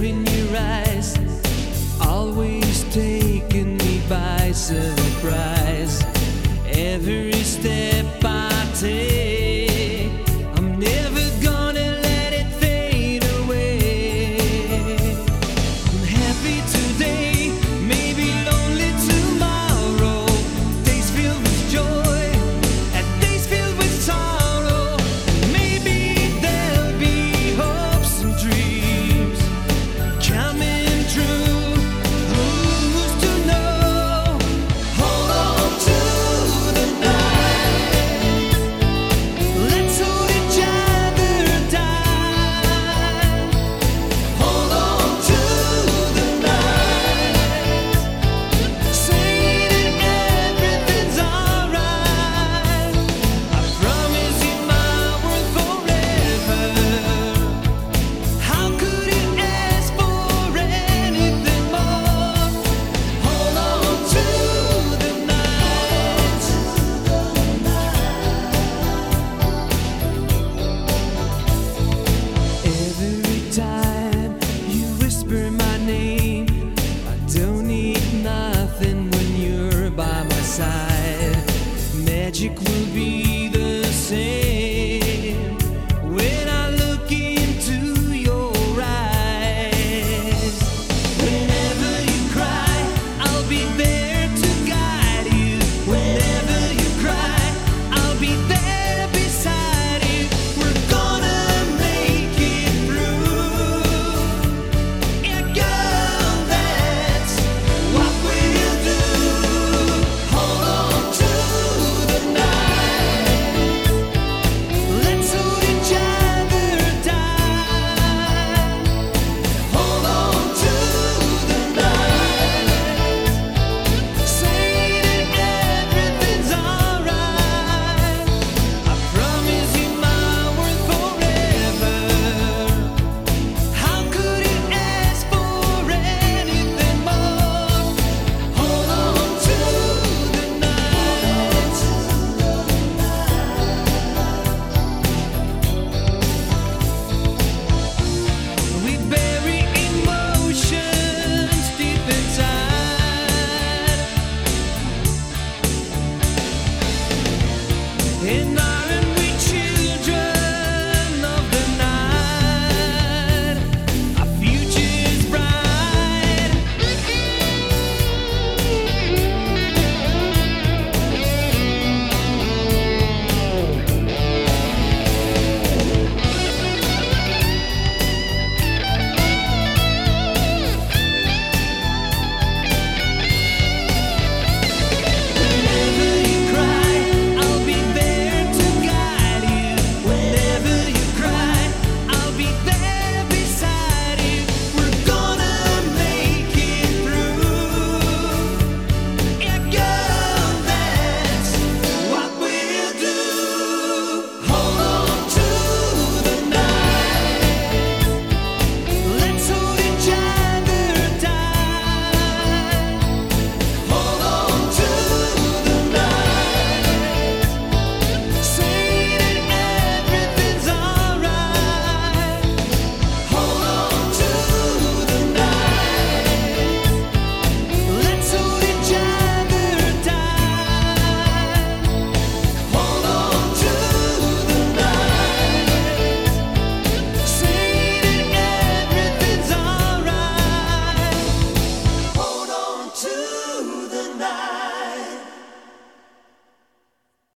in your eyes, always taking me by surprise. in